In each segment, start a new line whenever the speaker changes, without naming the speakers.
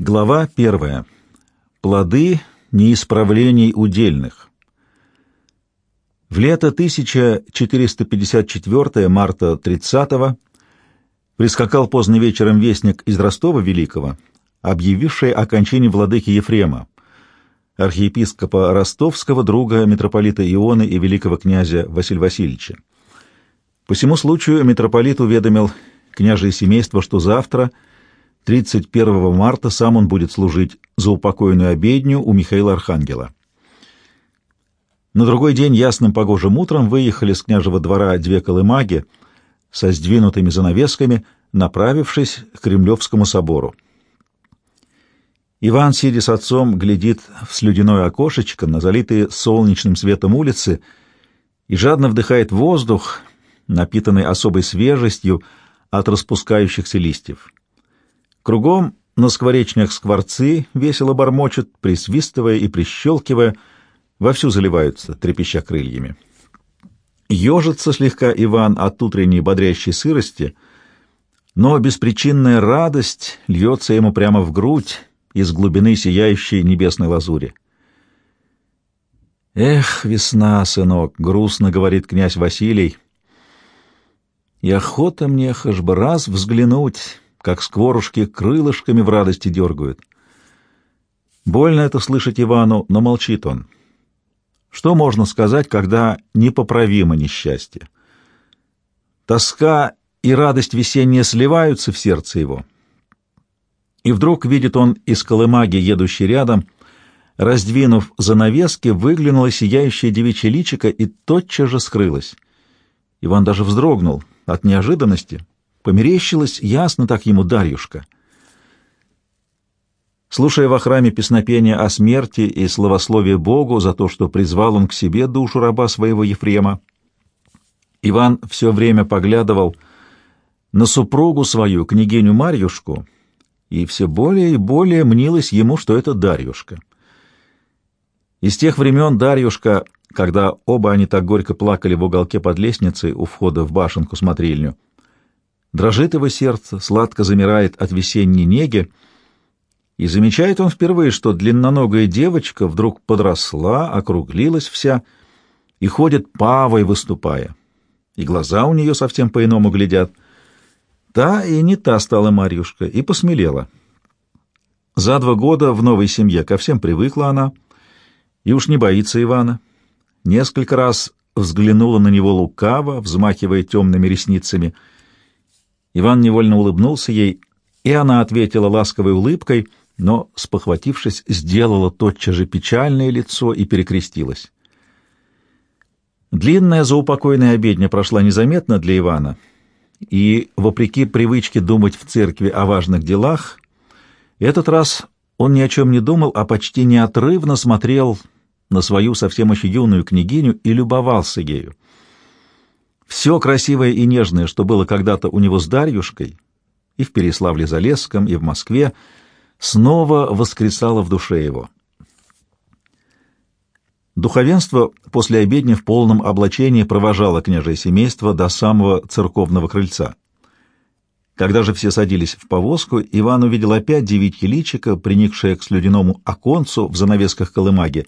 Глава первая. Плоды неисправлений удельных. В лето 1454 марта 30 прискакал поздно вечером вестник из Ростова Великого, объявивший о кончине владыки Ефрема, архиепископа ростовского друга митрополита Ионы и великого князя Василия Васильевича. По всему случаю митрополит уведомил княжее семейство, что завтра – 31 марта сам он будет служить за упокойную обедню у Михаила Архангела. На другой день ясным погожим утром выехали с княжего двора две колымаги со сдвинутыми занавесками, направившись к Кремлевскому собору. Иван, сидя с отцом, глядит в слюдяное окошечко на залитые солнечным светом улицы и жадно вдыхает воздух, напитанный особой свежестью от распускающихся листьев. Кругом на скворечнях скворцы весело бормочут, присвистывая и прищелкивая, вовсю заливаются, трепеща крыльями. Ежится слегка Иван от утренней бодрящей сырости, но беспричинная радость льется ему прямо в грудь из глубины сияющей небесной лазури. «Эх, весна, сынок!» — грустно говорит князь Василий. «И охота мне хоть бы раз взглянуть, как скворушки крылышками в радости дергают. Больно это слышать Ивану, но молчит он. Что можно сказать, когда непоправимо несчастье? Тоска и радость весенняя сливаются в сердце его. И вдруг видит он из колымаги, едущей рядом, раздвинув занавески, выглянула сияющая девичья личико и тотчас же скрылась. Иван даже вздрогнул от неожиданности, Померещилась ясно так ему Дарьюшка. Слушая во храме песнопения о смерти и славословие Богу за то, что призвал он к себе душу раба своего Ефрема, Иван все время поглядывал на супругу свою, княгиню Марьюшку, и все более и более мнилось ему, что это Дарьюшка. Из тех времен Дарьюшка, когда оба они так горько плакали в уголке под лестницей у входа в башенку-смотрильню, Дрожит его сердце, сладко замирает от весенней неги, и замечает он впервые, что длинноногая девочка вдруг подросла, округлилась вся и ходит павой выступая, и глаза у нее совсем по-иному глядят. Та и не та стала Марьюшка, и посмелела. За два года в новой семье ко всем привыкла она, и уж не боится Ивана. Несколько раз взглянула на него лукаво, взмахивая темными ресницами — Иван невольно улыбнулся ей, и она ответила ласковой улыбкой, но, спохватившись, сделала тотчас же печальное лицо и перекрестилась. Длинная заупокойная обедня прошла незаметно для Ивана, и, вопреки привычке думать в церкви о важных делах, этот раз он ни о чем не думал, а почти неотрывно смотрел на свою совсем еще юную княгиню и любовался ею. Все красивое и нежное, что было когда-то у него с Дарьюшкой, и в Переславле-Залесском, и в Москве, снова воскресало в душе его. Духовенство после обедни в полном облачении провожало княжее семейство до самого церковного крыльца. Когда же все садились в повозку, Иван увидел опять девичье личико, приникшее к слюдяному оконцу в занавесках колымаги.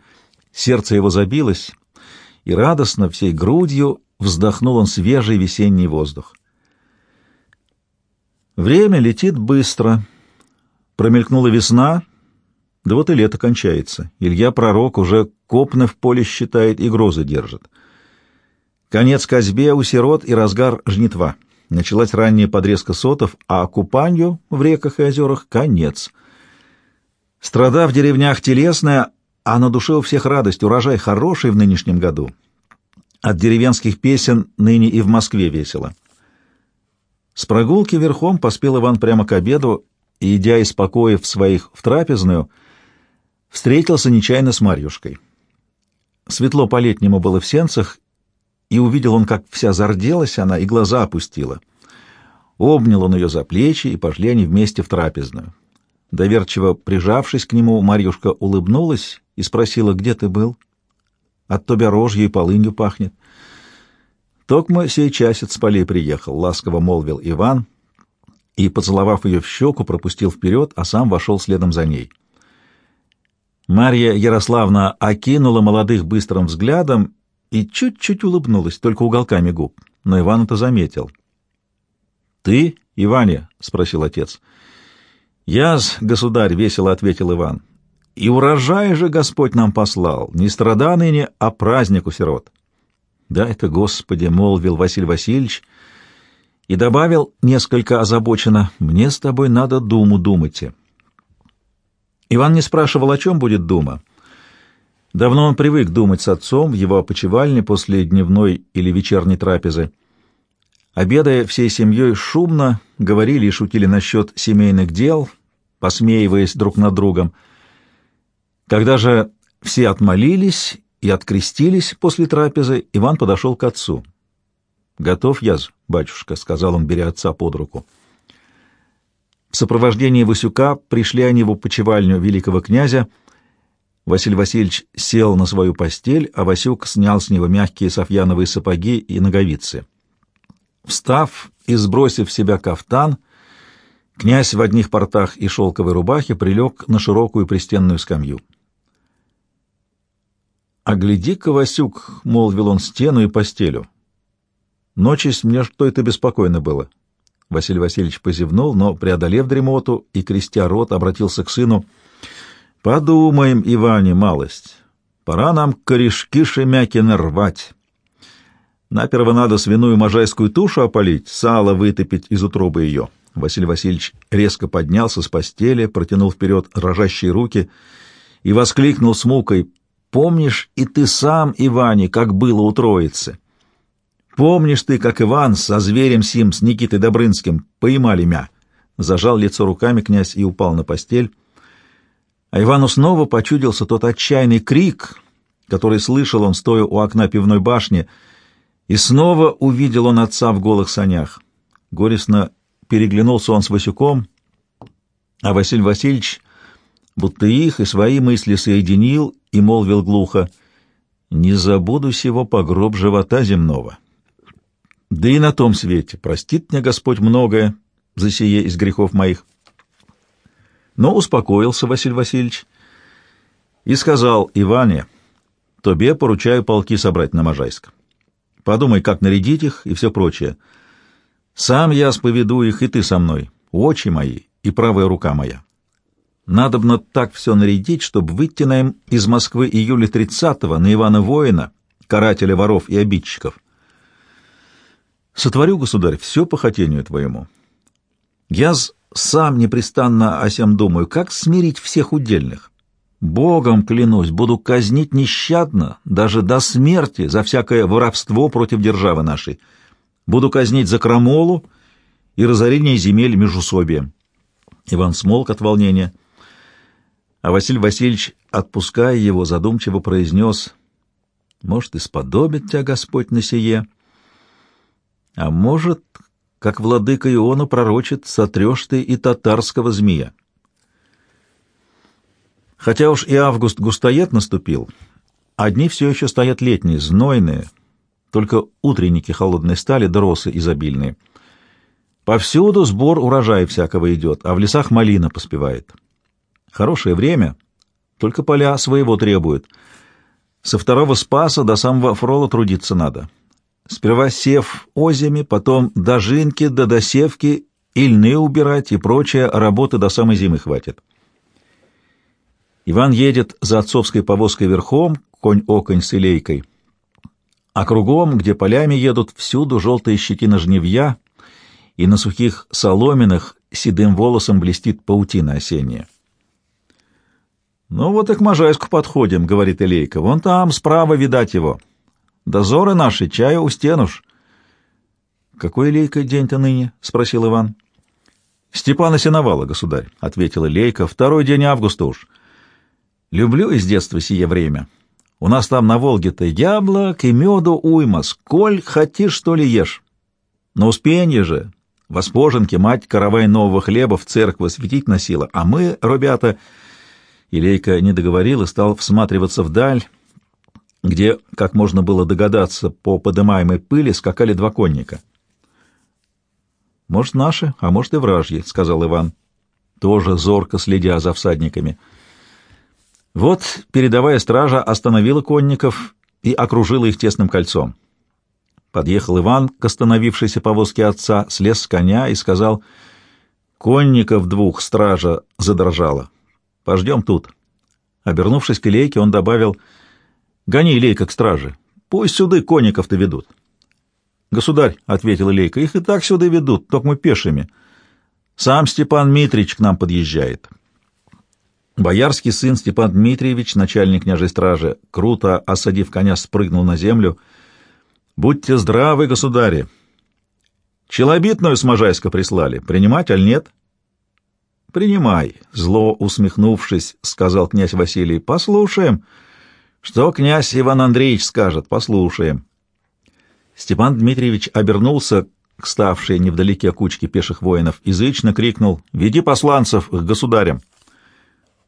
Сердце его забилось, и радостно, всей грудью, вздохнул он свежий весенний воздух. Время летит быстро. Промелькнула весна, да вот и лето кончается. Илья Пророк уже копны в поле считает и грозы держит. Конец козьбе у сирот и разгар жнитва. Началась ранняя подрезка сотов, а купанью в реках и озерах — конец. Страда в деревнях телесная, а на душе у всех радость, урожай хороший в нынешнем году. От деревенских песен ныне и в Москве весело. С прогулки верхом поспел Иван прямо к обеду и, идя из покоев своих в трапезную, встретился нечаянно с Марьюшкой. Светло по-летнему было в сенцах, и увидел он, как вся зарделась она и глаза опустила. Обнял он ее за плечи, и пошли они вместе в трапезную. Доверчиво прижавшись к нему, Марьюшка улыбнулась и спросила, где ты был? — от тебя рожью и полынью пахнет. Токмо сей часец с полей приехал, — ласково молвил Иван, и, поцеловав ее в щеку, пропустил вперед, а сам вошел следом за ней. Марья Ярославна окинула молодых быстрым взглядом и чуть-чуть улыбнулась, только уголками губ, но Иван это заметил. «Ты, Иваня?» — спросил отец. «Я-с, государь», — весело ответил Иван. «И урожай же Господь нам послал, не страда ныне, а праздник у сирот». «Да это, Господи!» — молвил Василий Васильевич и добавил несколько озабоченно. «Мне с тобой надо думу думать». Иван не спрашивал, о чем будет дума. Давно он привык думать с отцом в его опочивальне после дневной или вечерней трапезы. Обедая всей семьей шумно, говорили и шутили насчет семейных дел, посмеиваясь друг над другом. Когда же все отмолились и открестились после трапезы, Иван подошел к отцу. «Готов я, батюшка», — сказал он, беря отца под руку. В сопровождении Васюка пришли они в опочивальню великого князя. Василий Васильевич сел на свою постель, а Васюк снял с него мягкие софьяновые сапоги и ноговицы. Встав и сбросив в себя кафтан, князь в одних портах и шелковой рубахе прилег на широкую пристенную скамью. «А гляди-ка, Васюк!» — молвил он стену и постелю. «Ночись мне что-то беспокойно было». Василий Васильевич позевнул, но, преодолев дремоту и крестя рот, обратился к сыну. «Подумаем, Иване, малость. Пора нам корешки Шемякина рвать. Наперво надо свиную можайскую тушу опалить, сало вытопить из утробы ее». Василий Васильевич резко поднялся с постели, протянул вперед рожащие руки и воскликнул с мукой Помнишь и ты сам, Иване, как было у Троицы? Помнишь ты, как Иван со зверем сим, с Никитой Добрынским, поймали мя?» Зажал лицо руками князь и упал на постель. А Ивану снова почудился тот отчаянный крик, который слышал он, стоя у окна пивной башни, и снова увидел он отца в голых санях. Горестно переглянулся он с Васюком, а Василий Васильевич будто их и свои мысли соединил и молвил глухо, «Не забуду сего погроб живота земного. Да и на том свете простит мне Господь многое за сие из грехов моих». Но успокоился Василий Васильевич и сказал Иване, «Тобе поручаю полки собрать на Можайск. Подумай, как нарядить их и все прочее. Сам я споведу их, и ты со мной, очи мои и правая рука моя. Надобно так все нарядить, чтобы выйти на им из Москвы июля 30-го на Ивана Воина, карателя воров и обидчиков. Сотворю, государь, все по хотению твоему. Я сам непрестанно о сем думаю, как смирить всех удельных. Богом клянусь, буду казнить нещадно, даже до смерти, за всякое воровство против державы нашей. Буду казнить за крамолу и разорение земель межусобием. Иван смолк от волнения. А Василий Васильевич, отпуская его, задумчиво произнес, «Может, и сподобит тебя Господь на сие, а может, как владыка Иону пророчит, сотрешь ты и татарского змея». Хотя уж и август густоед наступил, одни все еще стоят летние, знойные, только утренники холодной стали, дросы изобильные. Повсюду сбор урожая всякого идет, а в лесах малина поспевает. Хорошее время, только поля своего требуют. Со второго спаса до самого фрола трудиться надо. Сперва сев озими, потом дожинки до досевки, ильны убирать и прочее, работы до самой зимы хватит. Иван едет за отцовской повозкой верхом, конь-оконь с илейкой. А кругом, где полями едут, всюду желтые щетина жневья, и на сухих соломинах седым волосом блестит паутина осенняя. «Ну вот и к Можайску подходим», — говорит Илейка. «Вон там, справа, видать его. Дозоры наши, чаю у стенуш». «Какой Илейка день-то ныне?» — спросил Иван. «Степана Сеновала, государь», — ответила Лейка. «Второй день августа уж. Люблю из детства сие время. У нас там на Волге-то яблок и меду уйма. Сколь хотишь, что ли, ешь. На Успенье же, воспоженке, мать каравай нового хлеба в церковь светить носила, а мы, ребята, — Илейка не договорил и стал всматриваться вдаль, где, как можно было догадаться, по подымаемой пыли скакали два конника. Может, наши, а может и вражьи, — сказал Иван, тоже зорко следя за всадниками. Вот передовая стража остановила конников и окружила их тесным кольцом. Подъехал Иван к остановившейся повозке отца, слез с коня и сказал, «Конников двух стража задрожала. Пождем тут». Обернувшись к Илейке, он добавил, «Гони, Илейка, к страже. Пусть сюда конников-то ведут». «Государь», — ответил Илейка, — «их и так сюда ведут, только мы пешими. Сам Степан Митрич к нам подъезжает». Боярский сын Степан Дмитриевич, начальник княжей стражи, круто осадив коня, спрыгнул на землю. «Будьте здравы, государи! Челобитную с Можайска прислали. Принимать, аль нет?» «Принимай», — зло усмехнувшись, сказал князь Василий. «Послушаем. Что князь Иван Андреевич скажет? Послушаем». Степан Дмитриевич обернулся к ставшей невдалеке кучке пеших воинов, язычно крикнул «Веди посланцев к государям!»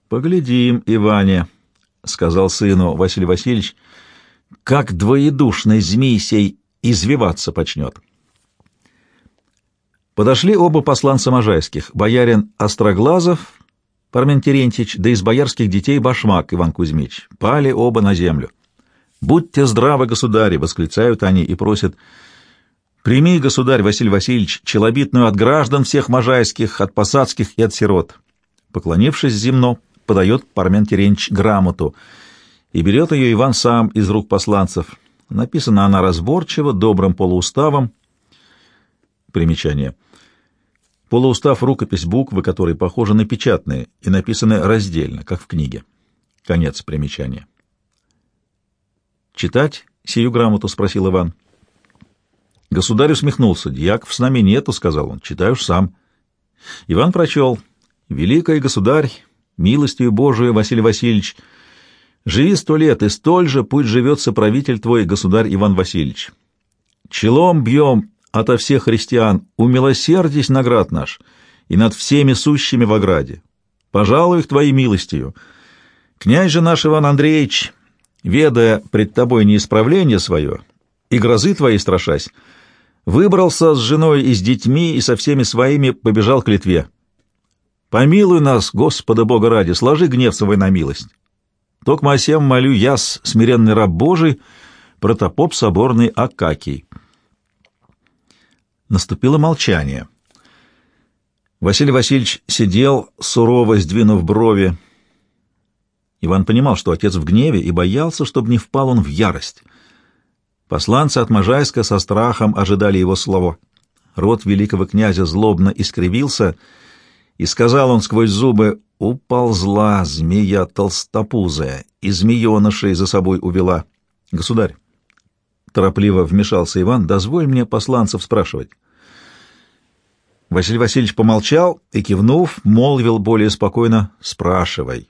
«Поглядим, Иване», — сказал сыну Василий Васильевич, — «как двоедушный змей сей извиваться почнет». Подошли оба посланца Можайских, боярин Остроглазов, Пармен Терентьевич, да из боярских детей Башмак Иван Кузьмич. Пали оба на землю. «Будьте здравы, государи!» — восклицают они и просят. «Прими, государь Василий Васильевич, челобитную от граждан всех можайских, от посадских и от сирот». Поклонившись земно, подает Пармен Теренч грамоту, и берет ее Иван сам из рук посланцев. Написана она разборчиво, добрым полууставом. Примечание. Полуустав — рукопись буквы, которые похожи на печатные и написаны раздельно, как в книге. Конец примечания. «Читать сию грамоту?» — спросил Иван. Государь усмехнулся. «Дьяков с нами нету», — сказал он. «Читаешь сам». Иван прочел. «Великий государь, милостью Божию, Василий Васильевич, живи сто лет, и столь же пусть живет соправитель твой, государь Иван Васильевич. Челом бьем ото всех христиан, умилосердись наград наш, и над всеми сущими в ограде. Пожалуй их твоей милостью. Князь же наш Иван Андреевич, ведая пред тобой неисправление свое, и грозы твои страшась, выбрался с женой и с детьми и со всеми своими побежал к Литве. Помилуй нас, Господа Бога ради, сложи гнев свой на милость. Токма о сем молю яс, смиренный раб Божий, протопоп соборный Акакий. Наступило молчание. Василий Васильевич сидел, сурово сдвинув брови. Иван понимал, что отец в гневе, и боялся, чтобы не впал он в ярость. Посланцы от Можайска со страхом ожидали его слова. Рот великого князя злобно искривился — и сказал он сквозь зубы, «Уползла змея толстопузая, и змеенышей за собой увела». «Государь», — торопливо вмешался Иван, — «дозволь мне посланцев спрашивать». Василий Васильевич помолчал и, кивнув, молвил более спокойно, «Спрашивай».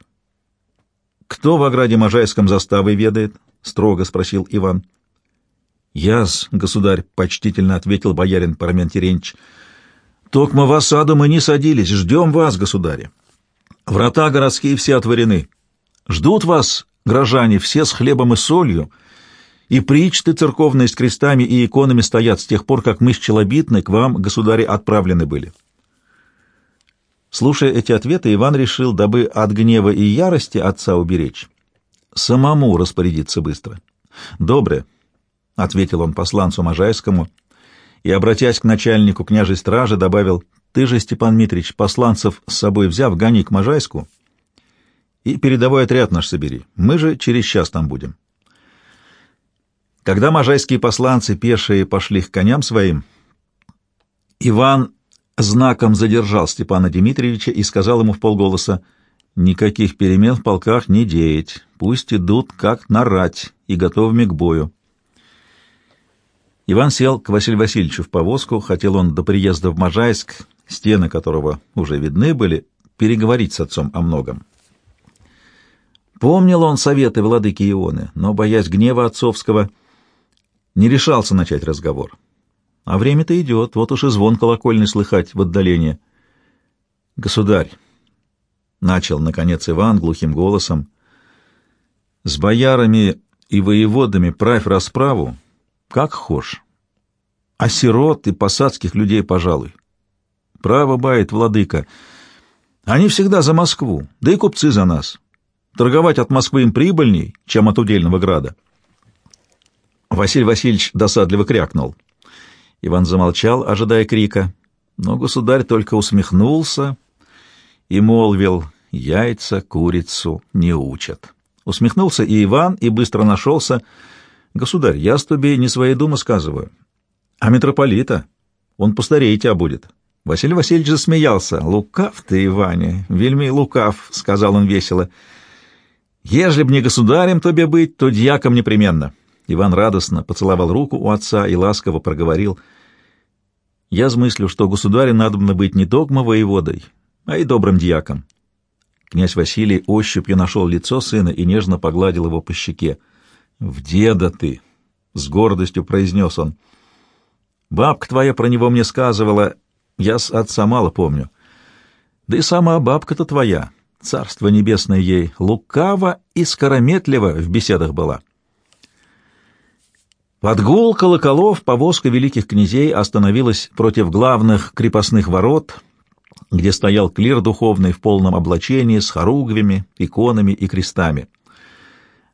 «Кто в ограде Можайском заставой ведает?» — строго спросил Иван. «Яс, государь», — почтительно ответил боярин Парамен Теренч, — Токма в осаду мы не садились, ждем вас, государи. Врата городские все отворены. Ждут вас, горожане, все с хлебом и солью, и причты церковные с крестами и иконами стоят с тех пор, как мы с Челобитной к вам, государи, отправлены были». Слушая эти ответы, Иван решил, дабы от гнева и ярости отца уберечь, самому распорядиться быстро. «Добре», — ответил он посланцу Можайскому, — и, обратясь к начальнику княжей стражи, добавил, «Ты же, Степан Митрич, посланцев с собой взяв, гони к Можайску и передовой отряд наш собери. Мы же через час там будем». Когда можайские посланцы пешие пошли к коням своим, Иван знаком задержал Степана Дмитриевича и сказал ему в полголоса, «Никаких перемен в полках не деять, пусть идут как нарать и готовыми к бою». Иван сел к Василию Васильевичу в повозку, хотел он до приезда в Можайск, стены которого уже видны были, переговорить с отцом о многом. Помнил он советы владыки Ионы, но, боясь гнева отцовского, не решался начать разговор. А время-то идет, вот уж и звон колокольный слыхать в отдалении. «Государь!» — начал, наконец, Иван глухим голосом. «С боярами и воеводами правь расправу, как хошь. А сирот и посадских людей, пожалуй. Право бает, владыка. Они всегда за Москву, да и купцы за нас. Торговать от Москвы им прибыльней, чем от удельного града. Василий Васильевич досадливо крякнул. Иван замолчал, ожидая крика, но государь только усмехнулся и молвил «Яйца курицу не учат». Усмехнулся и Иван, и быстро нашелся. «Государь, я с тебе не своей думы сказываю, а митрополита. Он постарее тебя будет». Василий Васильевич засмеялся. «Лукав ты, Иваня, вельми лукав», — сказал он весело. «Ежели б не государем тебе быть, то дьяком непременно». Иван радостно поцеловал руку у отца и ласково проговорил. «Я смыслю, что государем надо быть не догма воеводой, а и добрым дьяком». Князь Василий ощупью нашел лицо сына и нежно погладил его по щеке. «В деда ты!» — с гордостью произнес он. «Бабка твоя про него мне сказывала, я с отца мало помню. Да и сама бабка-то твоя, царство небесное ей, лукава и скорометлива в беседах была. Под гул колоколов повозка великих князей остановилась против главных крепостных ворот, где стоял клир духовный в полном облачении с хоругвями, иконами и крестами.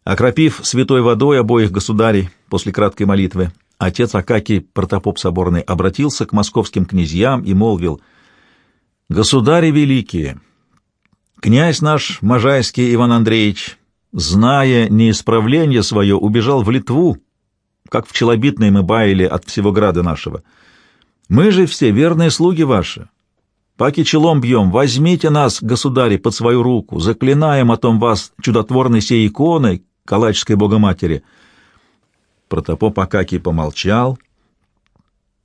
Окропив святой водой обоих государей после краткой молитвы, Отец Акакий, протопоп соборный, обратился к московским князьям и молвил, «Государи великие, князь наш Можайский Иван Андреевич, зная неисправление свое, убежал в Литву, как в челобитной мы баяли от всего града нашего. Мы же все верные слуги ваши. Паки челом бьем, возьмите нас, государи, под свою руку, заклинаем о том вас чудотворной сей иконой, Калачской Богоматери». Протопоп Акакий помолчал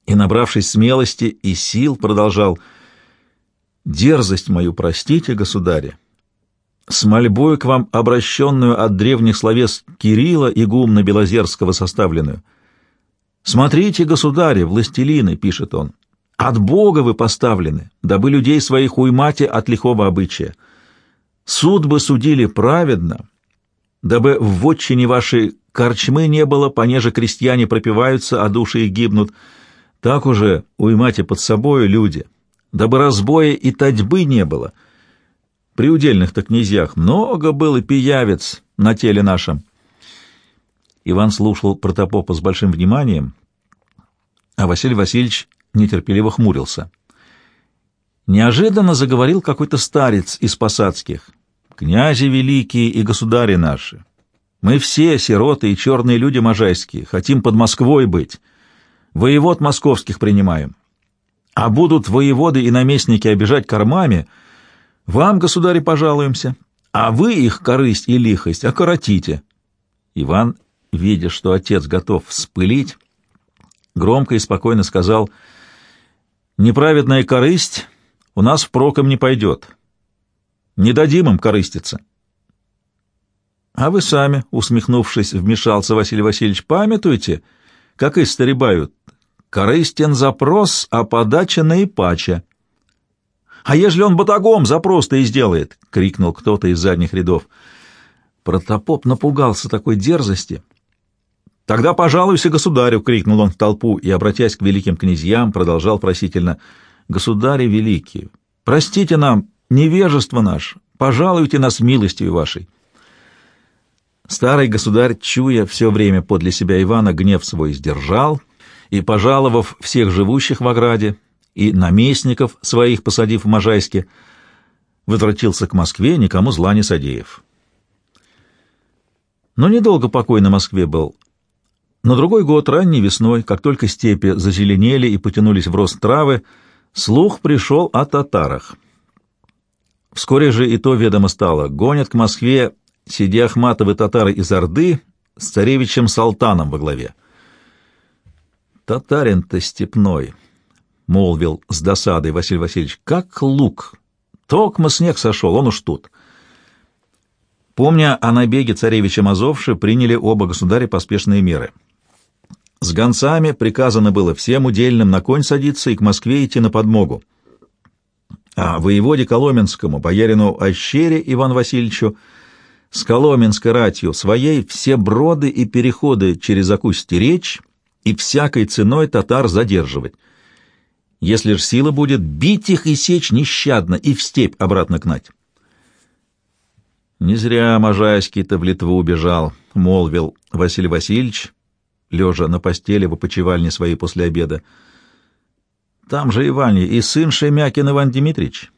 и, набравшись смелости и сил, продолжал «Дерзость мою простите, государи, с мольбой к вам обращенную от древних словес Кирилла и Гумна Белозерского составленную. Смотрите, государи, властелины, — пишет он, — от Бога вы поставлены, дабы людей своих уймате от лихого обычая. Суд бы судили праведно, дабы в вотчине вашей корчмы не было, понеже крестьяне пропиваются, а души их гибнут. Так уже уймайте под собою люди, дабы разбоя и татьбы не было. При удельных-то князьях много было пиявец на теле нашем. Иван слушал протопопа с большим вниманием, а Василий Васильевич нетерпеливо хмурился. Неожиданно заговорил какой-то старец из посадских. «Князи великие и государи наши, мы все, сироты и черные люди можайские, хотим под Москвой быть. Воевод московских принимаем. А будут воеводы и наместники обижать кормами, вам, государи, пожалуемся, а вы их корысть и лихость окоротите. Иван, видя, что отец готов вспылить, громко и спокойно сказал, «Неправедная корысть у нас впроком не пойдет. Не дадим им корыститься». А вы сами, усмехнувшись, вмешался Василий Васильевич, памятуйте, как историбают, корыстен запрос, а подача наипача. А ежели он батагом запрос-то и сделает, крикнул кто-то из задних рядов. Протопоп напугался такой дерзости. Тогда пожалуйся государю, крикнул он в толпу и, обратясь к великим князьям, продолжал просительно: Государи великие, простите нам невежество наше, пожалуйте нас милостью вашей. Старый государь, чуя все время подле себя Ивана, гнев свой сдержал и, пожаловав всех живущих в ограде и наместников своих посадив в Можайске, возвратился к Москве, никому зла не содеяв. Но недолго покой на Москве был. На другой год, ранней весной, как только степи зазеленели и потянулись в рост травы, слух пришел о татарах. Вскоре же и то ведомо стало. Гонят к Москве сиди Ахматовы татары из Орды с царевичем Салтаном во главе. «Татарин-то степной», — молвил с досадой Василий Васильевич, — «как лук. Токмо снег сошел, он уж тут». Помня о набеге царевича Мазовши, приняли оба государя поспешные меры. С гонцами приказано было всем удельным на конь садиться и к Москве идти на подмогу. А воеводе Коломенскому, боярину Ощере Иван Васильевичу, с Коломенской ратью своей все броды и переходы через Аку стеречь и всякой ценой татар задерживать. Если ж сила будет, бить их и сечь нещадно, и в степь обратно гнать. Не зря Можайский-то в Литву убежал, — молвил Василий Васильевич, лежа на постели в опочивальне своей после обеда. Там же и и сын Шемякин Иван Дмитриевич.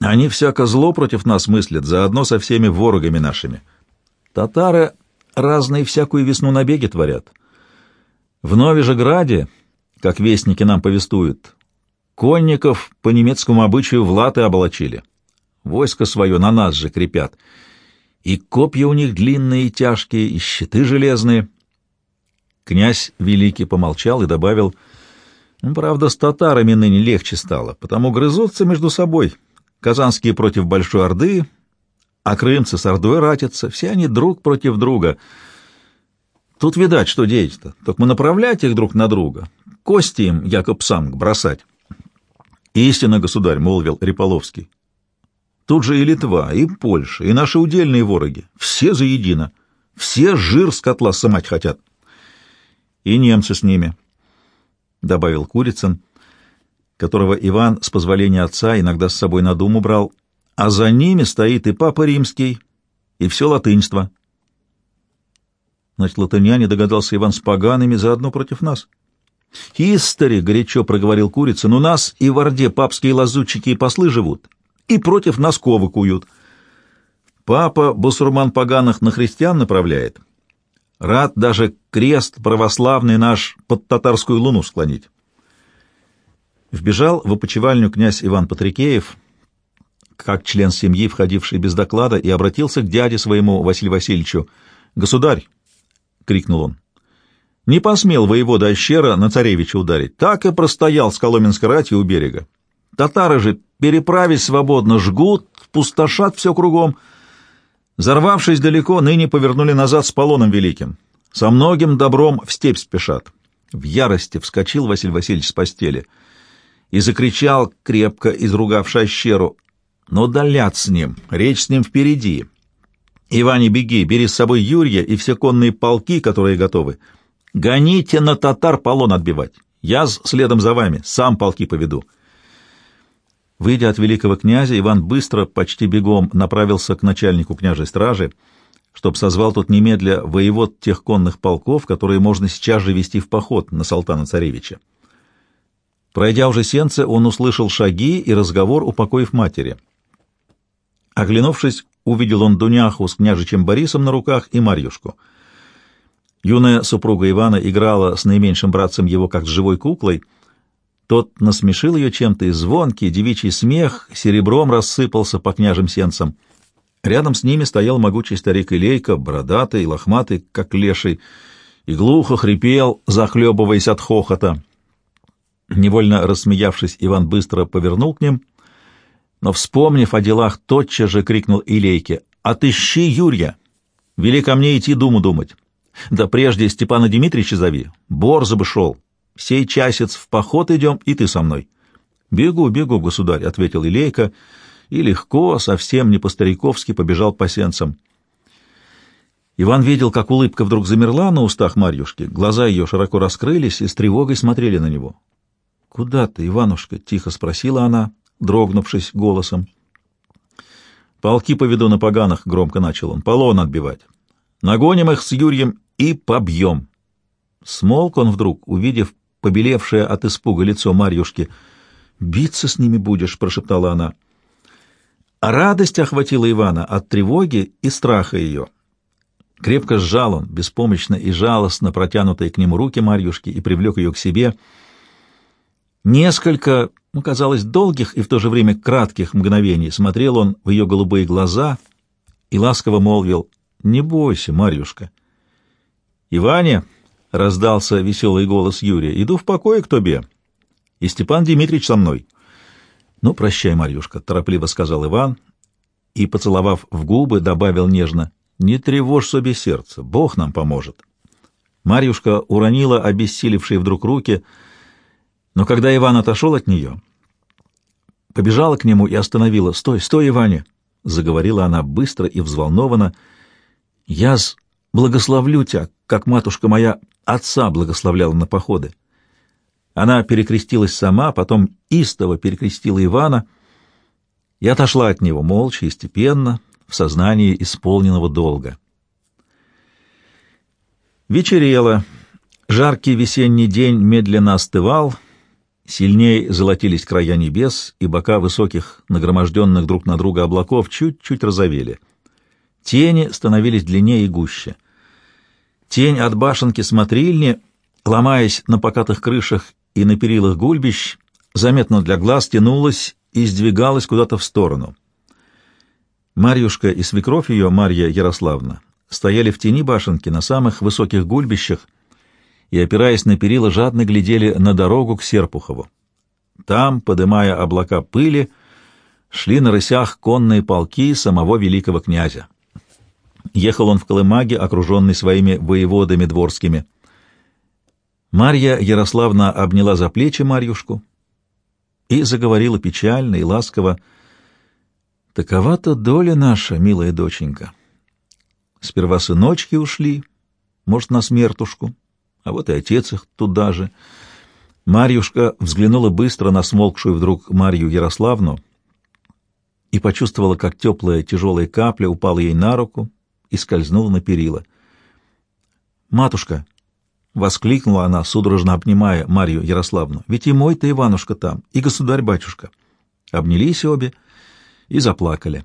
Они всяко зло против нас мыслят, заодно со всеми ворогами нашими. Татары разные всякую весну набеги творят. В Новижеграде, как вестники нам повествуют, конников по немецкому обычаю в латы оболочили. Войско свое на нас же крепят. И копья у них длинные и тяжкие, и щиты железные. Князь Великий помолчал и добавил, «Ну, «Правда, с татарами ныне легче стало, потому грызутся между собой. Казанские против Большой Орды, а крымцы с Ордой ратятся. Все они друг против друга». Тут видать, что деять-то. Только мы направлять их друг на друга. Кости им, якоб сам, бросать. Истинно, государь, — молвил Риполовский. Тут же и Литва, и Польша, и наши удельные вороги. Все заедино. Все жир с котла сымать хотят. И немцы с ними, — добавил Курицын, которого Иван, с позволения отца, иногда с собой на думу брал, а за ними стоит и Папа Римский, и все латынство. Значит, латыняне, догадался Иван, с погаными заодно против нас. «Истори!» — горячо проговорил курица. «Ну нас и в Орде папские лазутчики и послы живут, и против нас ковы куют. Папа бусурман поганых на христиан направляет. Рад даже крест православный наш под татарскую луну склонить». Вбежал в опочивальню князь Иван Патрикеев, как член семьи, входивший без доклада, и обратился к дяде своему Василию Васильевичу. «Государь!» — крикнул он. Не посмел воевода Ощера на царевича ударить, так и простоял с Коломенской ратью у берега. Татары же, переправить свободно, жгут, пустошат все кругом. Зарвавшись далеко, ныне повернули назад с Полоном Великим. Со многим добром в степь спешат. В ярости вскочил Василий Васильевич с постели и закричал, крепко изругавши Ощеру, «Но долят с ним, речь с ним впереди, Иване, беги, бери с собой Юрия и все конные полки, которые готовы. Гоните на татар полон отбивать. Я следом за вами, сам полки поведу». Выйдя от великого князя, Иван быстро, почти бегом, направился к начальнику княжей стражи, чтоб созвал тот немедля воевод тех конных полков, которые можно сейчас же вести в поход на Салтана-Царевича. Пройдя уже сенце, он услышал шаги и разговор у покоев матери. Оглянувшись, увидел он Дуняху с княжичем Борисом на руках и Марьюшку. Юная супруга Ивана играла с наименьшим братцем его как с живой куклой. Тот насмешил ее чем-то, и звонкий девичий смех серебром рассыпался по княжим сенцам. Рядом с ними стоял могучий старик Илейка, бородатый, лохматый, как леший, и глухо хрипел, захлебываясь от хохота. Невольно рассмеявшись, Иван быстро повернул к ним но, вспомнив о делах, тотчас же крикнул Илейке «Отыщи Юрия! Вели ко мне идти думу думать. Да прежде Степана Дмитриевича зови, борзо бы шел. Сей часец в поход идем, и ты со мной». «Бегу, бегу, государь», — ответил Илейка, и легко, совсем не по-стариковски побежал по сенцам. Иван видел, как улыбка вдруг замерла на устах Марьюшки, глаза ее широко раскрылись и с тревогой смотрели на него. «Куда ты, Иванушка?» — тихо спросила она, дрогнувшись голосом. «Полки поведу на поганах», — громко начал он, — «полон отбивать. Нагоним их с Юрием и побьем». Смолк он вдруг, увидев побелевшее от испуга лицо Марьюшки. «Биться с ними будешь», — прошептала она. А радость охватила Ивана от тревоги и страха ее. Крепко сжал он, беспомощно и жалостно протянутые к нему руки Марьюшки и привлек ее к себе. Несколько ну, казалось, долгих и в то же время кратких мгновений смотрел он в ее голубые глаза и ласково молвил «Не бойся, Марьюшка». «Иване!» — раздался веселый голос Юрия. «Иду в покое к тебе, и Степан Дмитриевич со мной». «Ну, прощай, Марьюшка», — торопливо сказал Иван, и, поцеловав в губы, добавил нежно, «Не тревожь себе сердце, Бог нам поможет». Марьюшка уронила обессилевшие вдруг руки — но когда Иван отошел от нее, побежала к нему и остановила. «Стой, стой, Иваня!» — заговорила она быстро и взволнованно. «Я благословлю тебя, как матушка моя отца благословляла на походы. Она перекрестилась сама, потом истово перекрестила Ивана и отошла от него молча и степенно, в сознании исполненного долга. Вечерело. Жаркий весенний день медленно остывал, сильнее золотились края небес, и бока высоких, нагроможденных друг на друга облаков чуть-чуть розовели. Тени становились длиннее и гуще. Тень от башенки смотрильни, ломаясь на покатых крышах и на перилах гульбищ, заметно для глаз тянулась и сдвигалась куда-то в сторону. Марьюшка и свекровь ее, Марья Ярославна, стояли в тени башенки на самых высоких гульбищах и, опираясь на перила, жадно глядели на дорогу к Серпухову. Там, подымая облака пыли, шли на рысях конные полки самого великого князя. Ехал он в Колымаге, окруженный своими воеводами дворскими. Марья Ярославна обняла за плечи Марьюшку и заговорила печально и ласково. «Такова-то доля наша, милая доченька. Сперва сыночки ушли, может, на смертушку, а вот и отец их туда же. Марьюшка взглянула быстро на смолкшую вдруг Марью Ярославну и почувствовала, как теплая тяжелая капля упала ей на руку и скользнула на перила. «Матушка!» — воскликнула она, судорожно обнимая Марью Ярославну. «Ведь и мой-то Иванушка там, и государь-батюшка!» Обнялись обе и заплакали.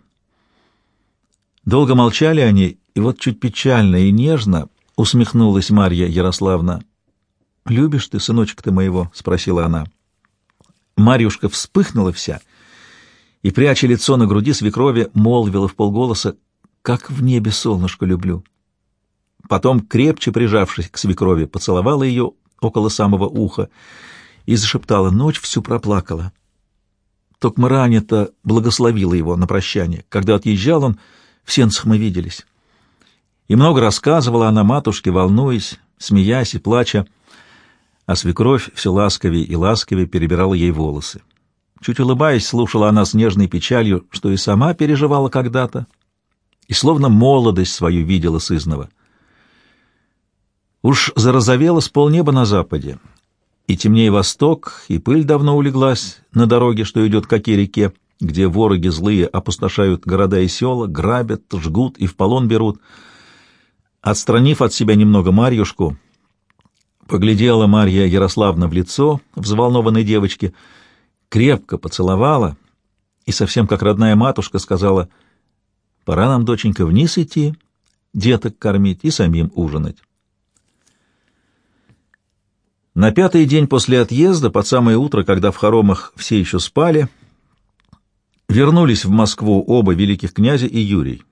Долго молчали они, и вот чуть печально и нежно — усмехнулась Марья Ярославна. «Любишь ты, сыночка ты моего?» — спросила она. Марьюшка вспыхнула вся и, пряча лицо на груди свекрови, молвила в полголоса, «Как в небе солнышко люблю». Потом, крепче прижавшись к свекрови, поцеловала ее около самого уха и зашептала, ночь всю проплакала. Только ранее-то благословила его на прощание. Когда отъезжал он, в сенцах мы виделись. И много рассказывала она матушке, волнуясь, смеясь и плача, а свекровь все ласковее и ласковее перебирала ей волосы. Чуть улыбаясь, слушала она с нежной печалью, что и сама переживала когда-то, и словно молодость свою видела сызнова. Уж зарозовело с полнеба на западе, и темнее восток, и пыль давно улеглась на дороге, что идет к Оке-реке, где вороги злые опустошают города и села, грабят, жгут и в полон берут — Отстранив от себя немного Марьюшку, поглядела Марья Ярославна в лицо взволнованной девочки, крепко поцеловала и совсем как родная матушка сказала, «Пора нам, доченька, вниз идти, деток кормить и самим ужинать». На пятый день после отъезда, под самое утро, когда в хоромах все еще спали, вернулись в Москву оба великих князя и Юрий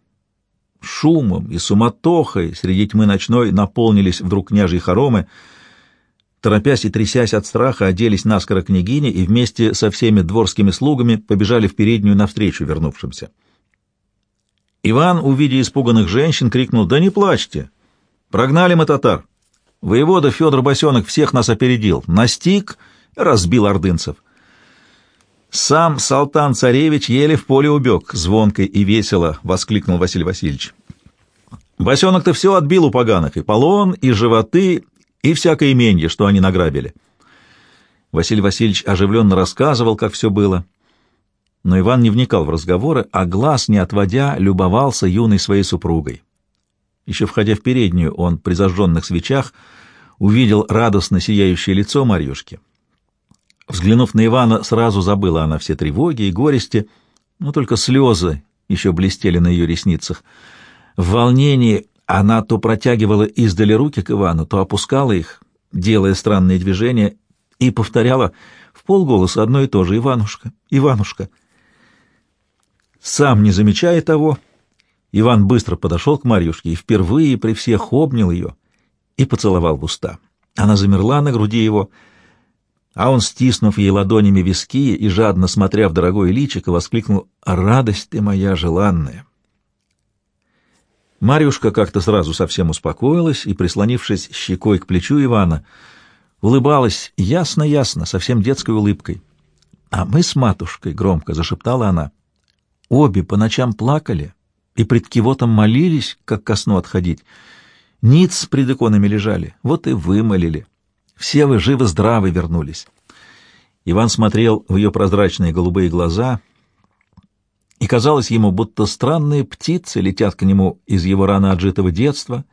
шумом и суматохой среди тьмы ночной наполнились вдруг княжьи хоромы. Торопясь и трясясь от страха, оделись наскоро княгини и вместе со всеми дворскими слугами побежали в переднюю навстречу вернувшимся. Иван, увидя испуганных женщин, крикнул «Да не плачьте! Прогнали мы татар! Воевода Федор Босенок всех нас опередил, настиг, разбил ордынцев!» Сам Салтан-царевич еле в поле убег, звонко и весело воскликнул Василий Васильевич. Босенок-то все отбил у поганых, и полон, и животы, и всякое именье, что они награбили. Василий Васильевич оживленно рассказывал, как все было. Но Иван не вникал в разговоры, а глаз, не отводя, любовался юной своей супругой. Еще входя в переднюю, он при зажженных свечах увидел радостно сияющее лицо Марьюшки. Взглянув на Ивана, сразу забыла она все тревоги и горести, но только слезы еще блестели на ее ресницах. В волнении она то протягивала издали руки к Ивану, то опускала их, делая странные движения, и повторяла в полголоса одно и то же «Иванушка, Иванушка». Сам не замечая того, Иван быстро подошел к Марьюшке и впервые при всех обнял ее и поцеловал в уста. Она замерла на груди его, — а он, стиснув ей ладонями виски и жадно смотря в дорогое личико, воскликнул «Радость ты моя желанная!» Марьюшка как-то сразу совсем успокоилась и, прислонившись щекой к плечу Ивана, улыбалась ясно-ясно, совсем детской улыбкой. «А мы с матушкой», — громко зашептала она, — «обе по ночам плакали и пред кивотом молились, как ко сну отходить. Ниц пред иконами лежали, вот и вымолили. Все вы живы-здравы вернулись. Иван смотрел в ее прозрачные голубые глаза, и казалось ему, будто странные птицы летят к нему из его рано отжитого детства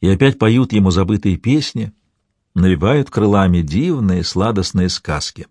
и опять поют ему забытые песни, навевают крылами дивные сладостные сказки.